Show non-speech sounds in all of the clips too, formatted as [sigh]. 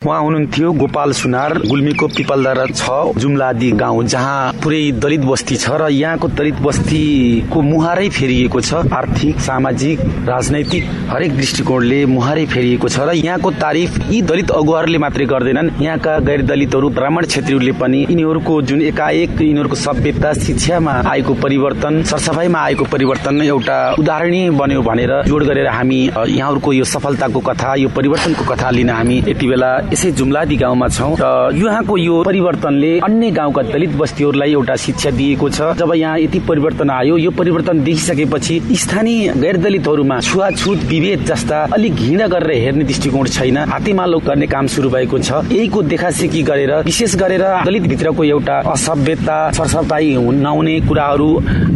उहाँ हुनुहुन्थ्यो गोपाल सुनार गुल्मीको पिपलदारा छ जुम्लादी गाउँ जहाँ पुरै दलित बस्ती छ र यहाँको दलित बस्तीको मुहारै फेरिएको छ। आर्थिक सामाजिक राजनैतिक हरेक दृष्टिकोणले मुहारै फेरिएको छ र यहाँको तारिफ यी दलित अगुवाहरूले मात्रै गर्दैनन्। यहाँका गैर दलितहरू ब्राह्मण क्षेत्रीहरूले पनि यिनीहरूको जुन एकाएक यिनीहरूको सभ्यता शिक्षामा आएको परिवर्तन सरसफाइमा आएको परिवर्तन एउटा उदाहरणीय बन्यो भनेर जोड गरेर हामी यहाँहरूको यो सफलताको कथा यो परिवर्तनको कथा लिन हामी यति बेला यसै जुम्लादी गाउँमा छौँ र यहाँको यो परिवर्तनले अन्य गाउँका दलित बस्तीहरूलाई एउटा शिक्षा दिएको छ। जब यहाँ यति परिवर्तन आयो यो परिवर्तन देखिसकेपछि स्थानीय गैर दलितहरूमा छुवाछुत विभेद जस्ता अलिक घृणा गरेर हेर्ने दृष्टिकोण छैन। हातेमालो गर्ने काम सुरु भएको छ। यहीको देखासेकी गरेर विशेष गरेर दलित भित्रको एउटा असभ्यता सरसफाई नहुने कुराहरू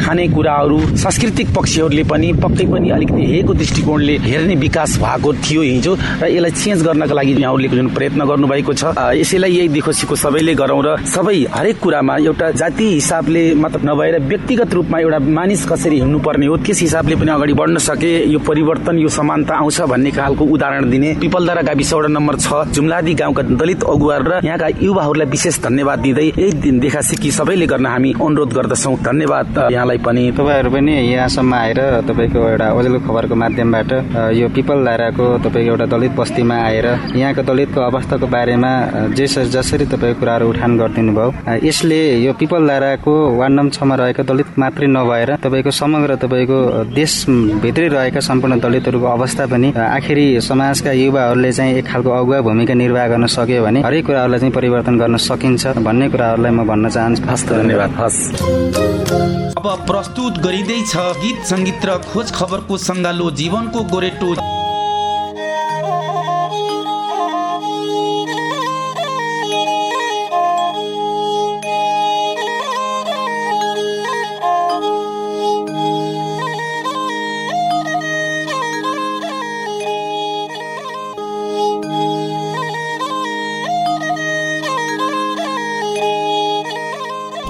खाने कुराहरू सांस्कृतिक पक्षहरूले पनि पक्कै पनि अलिकति हेको दृष्टिकोणले हेर्ने विकास भएको थियो हिजो र यसलाई चेन्ज गर्नका लागि यहाँहरूले जुन प्रयत्न गर्नुभएको छ। यसैलाई यही देखोसीको सबैले गरौँ र सबै हरेक कुरामा एउटा जाति हिसाबले मतलब नभएर व्यक्तिगत रूपमा एउटा मानिस कसरी हिँड्नु पर्ने हो त्यस हिसाबले पनि अगाडि बढ्न सके। यो परिवर्तन यो समानता आउँछ भन्ने खालको उदाहरण दिने पिपलदारा गाविस वडा नम्बर छ जुम्लादी गाउँका दलित अगुवा र यहाँका युवाहरूलाई विशेष धन्यवाद दिँदै यही दिन देखासेकी सबैले गर्न हामी अनुरोध गर्दछौ। धन्यवाद यहाँलाई पनि। तपाईँहरू पनि यहाँसम्म आएर तपाईँको एउटा ओजेलो खबरको माध्यमबाट यो पिपलदाराको तपाईँको एउटा दलित बस्तीमा आएर यहाँको दलितको अवस्थाको बारेमा जे जसरी तपाईँको कुराहरू उठान गरिदिनु भयो यसले यो पिपलधाराको वार्ड नम्बर छमा रहेका दलित मात्रै नभएर तपाईँको समग्र तपाईँको देशभित्रै रहेका सम्पूर्ण दलितहरूको अवस्था पनि आखिरी समाजका युवाहरूले चाहिँ एक खालको अगुवा भूमिका निर्वाह गर्न सक्यो भने हरेक कुराहरूलाई चाहिँ परिवर्तन गर्न सकिन्छ भन्ने कुराहरूलाई म भन्न चाहन्छु। हस् धन्यवाद। हस्। अब प्रस्तुत गरिँदैछ गीत सङ्गीत र खोज खबरको सङ्गालो जीवनको गोरेटो।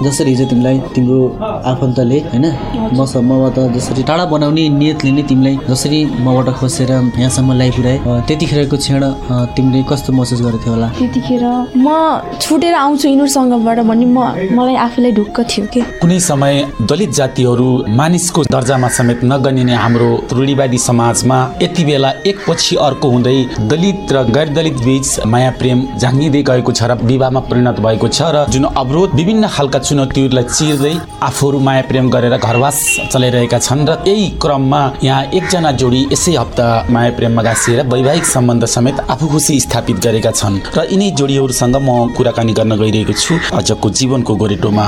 जसरी हिजो तिमीलाई तिम्रो आफन्तले होइन? मबाट जसरी टाढा बनाउने नियतले नै तिमीलाई जसरी मबाट खोसेर यहाँसम्म ल्याइपुऱ्याए त्यतिखेरको क्षण तिमीले कस्तो महसुस गरेको थियो होला? त्यतिखेर म छुटेर आउँछु यिनीहरूसँगबाट भन्ने म मलाई आफूलाई ढुक्क थियो कि? कुनै समय दलित जातिहरू मानिसको दर्जामा समेत नगनिने हाम्रो रूढिवादी समाजमा यति बेला एकपछि अर्को हुँदै दलित र गैर दलित बीच माया प्रेम झाङ्गिँदै गएको छ र विवाहमा परिणत भएको छ र जुन अवरोध विभिन्न खालका चुनौतीहरूलाई चिर्दै आफूहरू माया प्रेम गरेर घरवास चलाइरहेका छन् र यही क्रममा यहाँ एकजना जोडी यसै हप्ता माया प्रेममा गाँसिएर वैवाहिक सम्बन्ध समेत आफू खुसी स्थापित गरेका छन् र यिनै जोडीहरूसँग म कुराकानी गर्न गइरहेको छु। आजको जीवनको गोरेटोमा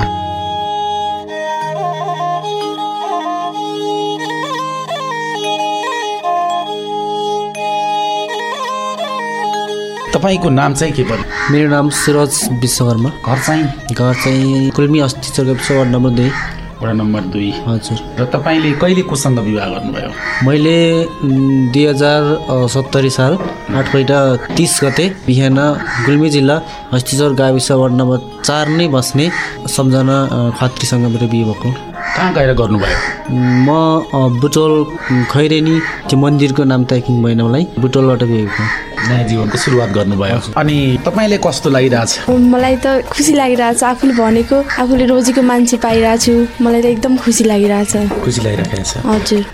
तपाईँको नाम चाहिँ के पर्यो मेरो नाम सुरज विश्वकर्मा घर चाहिँ? घर चाहिँ कुल्मी अस्ति वार्ड नम्बर दुई। वडा नम्बर दुई। हजुर। र तपाईँले कहिले कोसँग विवाह गर्नुभयो? मैले दुई हजार सत्तरी साल आठ पहिला तिस गते बिहान गुल्मी जिल्ला हस्तिचौर गाविस वार्ड नम्बर चार नै बस्ने सम्झना खत्रीसँग मेरो बिहे भएको। कहाँ गएर गर्नुभयो? म बुटोल खैरेनी त्यो मन्दिरको नाम त भएन मलाई। बुटोलबाट बिहेको नयाँ जीवनको सुरुवात गर्नुभयो। अनि तपाईँले कस्तो लागिरहेछ? मलाई त खुसी लागिरहेछ आफूले भनेको आफूले रोजीको मान्छे पाइरहेको छु मलाई त एकदम खुसी लागिरहेछ। खुसी लागिरहेको छ। हजुर।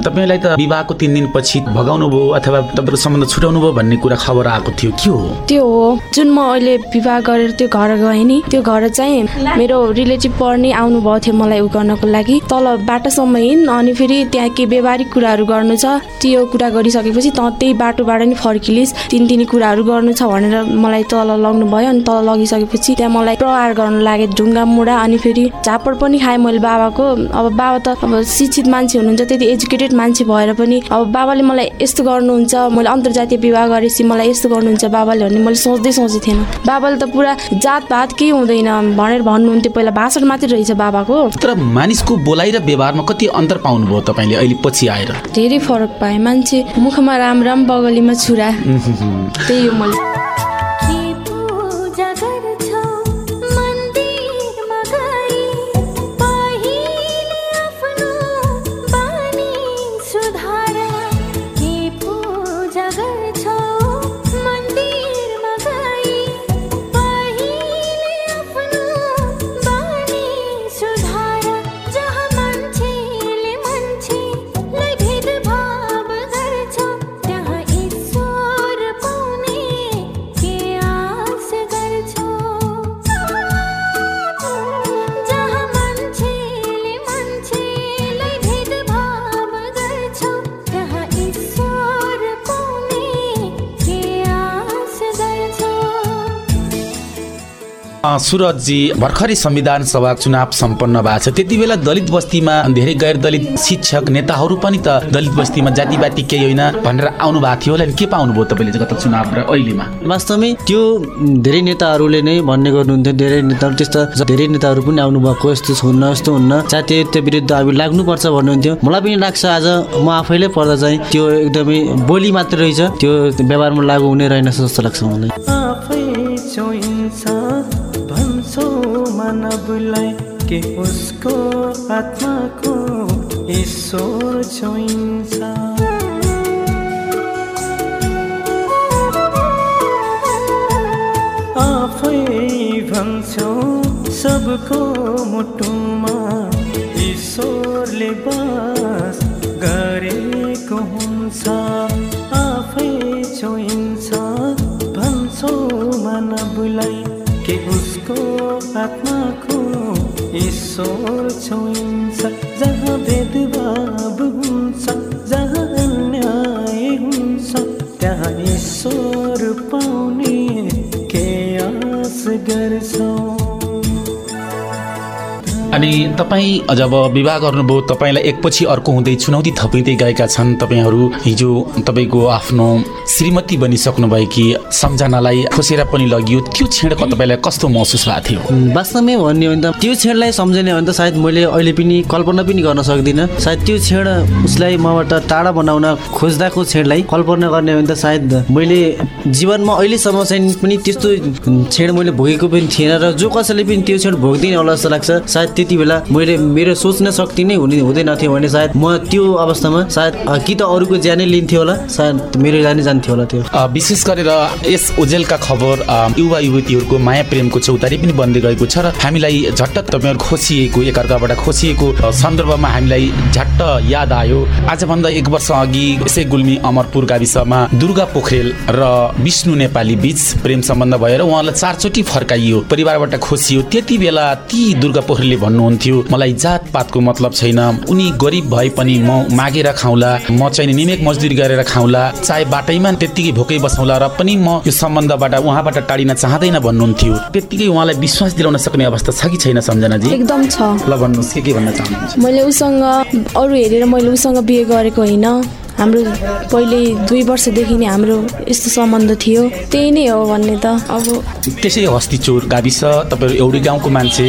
तपाईँलाई त विवाहको तिन दिनपछि भगाउनु भयो अथवा तपाईँको सम्बन्ध छुटाउनु भयो भन्ने कुरा खबर आएको थियो के हो? त्यो हो। जुन म अहिले विवाह गरेर त्यो घर गएँ नि त्यो घर चाहिँ मेरो रिलेटिभ पर्ने आउनुभएको थियो मलाई उ गर्नको लागि। तल बाटोसम्म हिँड अनि फेरि त्यहाँ के व्यवहारिक कुराहरू गर्नु छ त्यो कुरा गरिसकेपछि त त्यही बाटोबाट नि फर्किलिस् तिन तिनी कुराहरू गर्नु छ भनेर मलाई तल लग्नु भयो अनि तल लगिसकेपछि त्यहाँ मलाई प्रहार गर्नु लाग्यो ढुङ्गा मुढा अनि फेरि झापड पनि खाएँ मैले बाबाको। अब बाबा त अब शिक्षित मान्छे हुनुहुन्छ त्यति एजुकेटेड मान्छे भएर पनि अब बाबाले मलाई यस्तो गर्नुहुन्छ मैले अन्तर्जातीय विवाह गरेपछि मलाई यस्तो गर्नुहुन्छ बाबाले भन्ने मैले सोच्दै सोचेको थिएन। बाबाले त पुरा जातपात केही हुँदैन भनेर भन्नुहुन्थ्यो पहिला भाषण मात्रै रहेछ बाबाको। तर मानिसको बोलाइ र व्यवहारमा कति अन्तर पाउनुभयो तपाईँले अहिले पछि आएर? धेरै फरक पाएँ मान्छे मुखमा राम राम बगलीमा छुरा। त्यही हो मैले। सुरजजी भर्खरै संविधान सभा चुनाव सम्पन्न भएको छ। त्यति बेला दलित बस्तीमा धेरै गैर दलित शिक्षक नेताहरू पनि त दलित बस्तीमा जातिवादी केही होइन भनेर आउनु भएको थियो होला नि। के पाउनुभयो तपाईँले गत चुनाव र अहिलेमा? वास्तवमै त्यो धेरै नेताहरूले नै भन्ने गर्नुहुन्थ्यो। धेरै नेताहरू त्यस्ता धेरै नेताहरू पनि आउनुभएको यस्तो हुन्न यस्तो हुन्न। जातीयता विरुद्ध अब लाग्नुपर्छ भन्नुहुन्थ्यो। मलाई पनि लाग्छ आज म आफैले पढ्दा चाहिँ त्यो एकदमै बोली मात्र रहेछ। त्यो व्यवहारमा लागु हुने रहेन जस्तो लाग्छ मलाई। मानवलाई के उसको आत्माको ईश्वर छोइन्छ। आफै भन्छौ सबको मुटुमा ईश्वरले बास गरेको हुन्छ। आफै छोइन्छ भन्छौ मानवलाई के उसको आत्माको ईश्वर छोइन्छ जहाँ भेदभाव हुन्छ जहाँ अन्याय हुन्छ त्यहाँ ईश्वर पाउने के आश गर्छौ अनि तपाईँ जब विवाह गर्नुभयो तपाईँलाई एकपछि अर्को हुँदै चुनौती थपिँदै गएका छन् तपाईँहरू हिजो तपाईँको आफ्नो श्रीमती बनिसक्नु भएकी सम्झनालाई खोसेर पनि लगियो। त्यो क्षणको तपाईँलाई कस्तो महसुस भएको थियो? वास्तवमै भन्ने भने त। त्यो क्षणलाई सम्झने भने त सायद मैले अहिले पनि कल्पना पनि गर्न सक्दिनँ। सायद त्यो क्षण उसलाई मबाट टाढा बनाउन खोज्दाको क्षणलाई कल्पना गर्ने भने त सायद मैले जीवनमा अहिलेसम्म चाहिँ पनि त्यस्तो क्षण मैले भोगेको पनि थिएन र जो कसैले पनि त्यो क्षण भोग्दिनँ होला जस्तो लाग्छ। सायद त्यति बेला मैले मेरो सोच्न शक्ति नै हुने हुँदैन थियो भने सायद म त्यो अवस्थामा सायद कि त अरूको ज्यानै लिन्थ्यो होला सायद मेरो ज्यानै जान्थ्यो होला त्यो। विशेष गरेर यस ओजेलका खबर युवा युवतीहरूको माया प्रेमको चौतारी पनि बन्दै गएको छ र हामीलाई झट्ट तपाईँहरू खोसिएको एकअर्काबाट खोसिएको सन्दर्भमा हामीलाई झट्ट याद आयो। आजभन्दा एक वर्ष अघि यसै गुल्मी अमरपुर गाविसमा दुर्गा पोखरेल र विष्णु नेपाली बीच प्रेम सम्बन्ध भएर उहाँलाई चारचोटि फर्काइयो परिवारबाट खोसियो। त्यति बेला ती दुर्गा पोखरेलले भन्नुहुन्थ्यो। मलाई जातपातको मतलब छैन। उनी गरिब भए पनि म मागेर खाउँला म चाहिँ निमेक मजदुरी गरेर खाउँला चाहे बाटैमा त्यत्तिकै भोकै बसौँला र पनि म यो सम्बन्धबाट उहाँबाट टाढिन चाहँदैन भन्नुहुन्थ्यो। त्यत्तिकै उहाँलाई विश्वास दिलाउन सक्ने अवस्था छ कि छैन सम्झनाजी? एकदम छ। ल भन्नुहोस् के के भन्न चाहनुहुन्छ? मैले उसँग अरू हेरेर मैले उसँग बिहे गरेको होइन। हाम्रो पहिले दुई वर्षदेखि नै हाम्रो यस्तो सम्बन्ध थियो। त्यही नै हो भन्ने त। अब त्यसै हस्तिचोर गाविस तपाईँहरू एउटै गाउँको मान्छे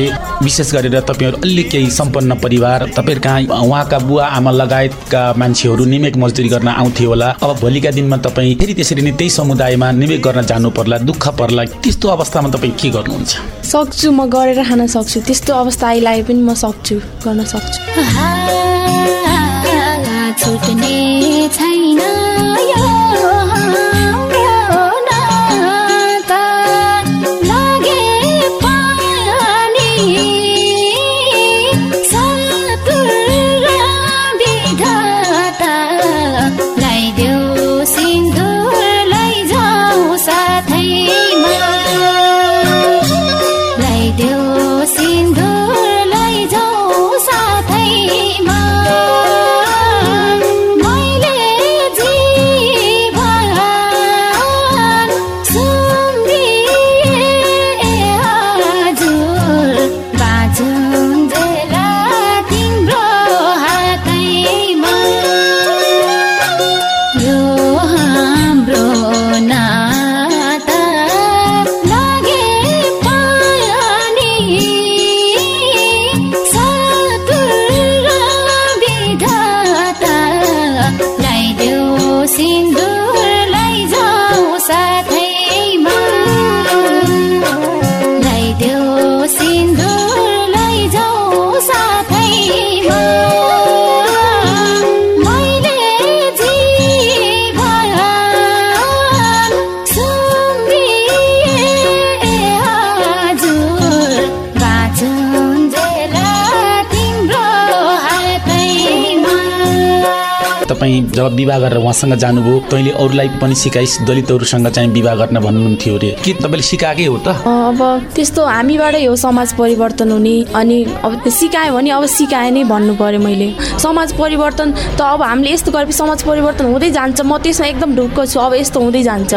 विशेष गरेर तपाईँहरू अलि केही सम्पन्न परिवार तपाईँहरू कहाँ उहाँका बुवा आमा लगायतका मान्छेहरू निमेक मजदुरी गर्न आउँथे होला। अब भोलिका दिनमा तपाईँ फेरि त्यसरी नै त्यही समुदायमा निमेक गर्न जानु पर्ला दुःख पर्ला त्यस्तो अवस्थामा तपाईँ के गर्नुहुन्छ? सक्छु म गरेर खान सक्छु। त्यस्तो अवस्था आइलागे पनि म सक्छु गर्न सक्छु। [laughs] तपाईँ जब विवाह गरेर उहाँसँग जानुभयो तैँले अरूलाई पनि सिकाइस दलितहरूसँग चाहिँ विवाह गर्न भन्नुहुन्थ्यो अरे। के तपाईँले सिकाएकै हो त? अब त्यस्तो हामीबाटै हो समाज परिवर्तन हुने अनि अब सिकायो भने अब सिकाए नै भन्नु पर्यो मैले। समाज परिवर्तन त अब हामीले यस्तो गरेपछि समाज परिवर्तन हुँदै जान्छ। म त्यसमा एकदम ढुक्क छु अब यस्तो हुँदै जान्छ।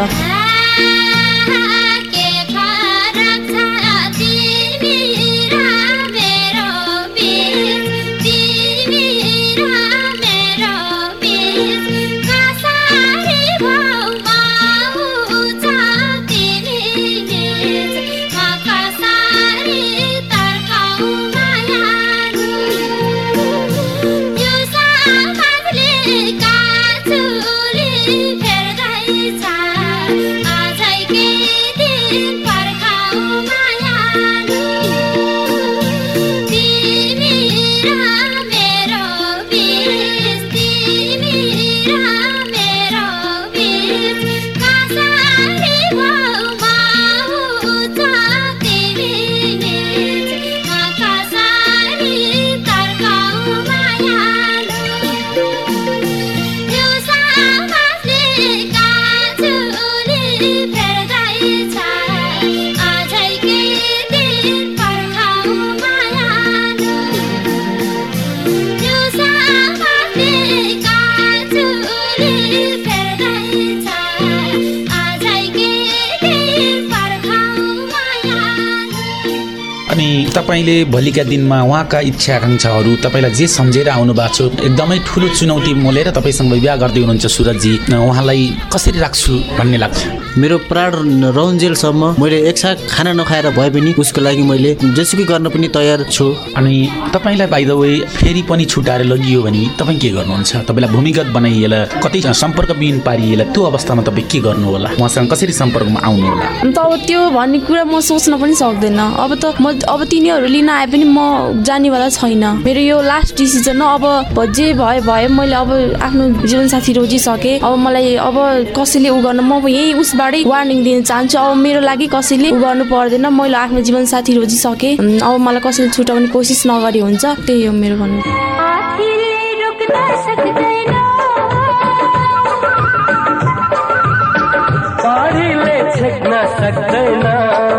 तपाईँले भोलिका दिनमा उहाँका इच्छा आकाङ्क्षाहरू तपाईँलाई जे सम्झेर आउनु भएको छ एकदमै ठुलो चुनौती मोलेर तपाईँसँग विवाह गर्दै हुनुहुन्छ सुरजजी उहाँलाई कसरी राख्छु भन्ने लाग्छ? मेरो प्राण रहन्जेलसम्म मैले एकसाथ खाना नखाएर भए पनि उसको लागि मैले जेसुकै गर्न पनि तयार छु। अनि तपाईँलाई बाई द वे फेरि पनि छुटाएर लगियो भने तपाईँ के गर्नुहुन्छ? तपाईँलाई भूमिगत बनाइएला कतै सम्पर्कविहीन पारिएला त्यो अवस्थामा तपाईँ के गर्नु होला? उहाँसँग कसरी सम्पर्कमा आउनु होला? अन्त अब त्यो भन्ने कुरा म सोच्न पनि सक्दैन। अब त म अब तिनीहरू लिन आए पनि म जानेवाला छैन। मेरो यो लास्ट डिसिजन हो। अब जे भयो भयो मैले अब आफ्नो जीवनसाथी रोजिसकेँ। अब मलाई अब कसैले उ गर्न म यही उसबाटै वार्निङ दिन चाहन्छु। अब मेरो लागि कसैले उ गर्नु पर्दैन। मैले आफ्नो जीवनसाथी रोजिसकेँ। अब मलाई कसैले छुटाउने कोसिस नगरी हुन्छ। त्यही हो मेरो भन्नु। सक्दैन।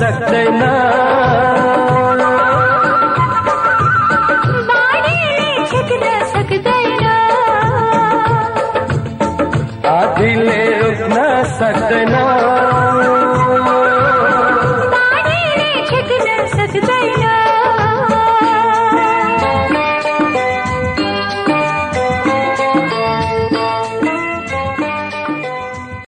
सकते ना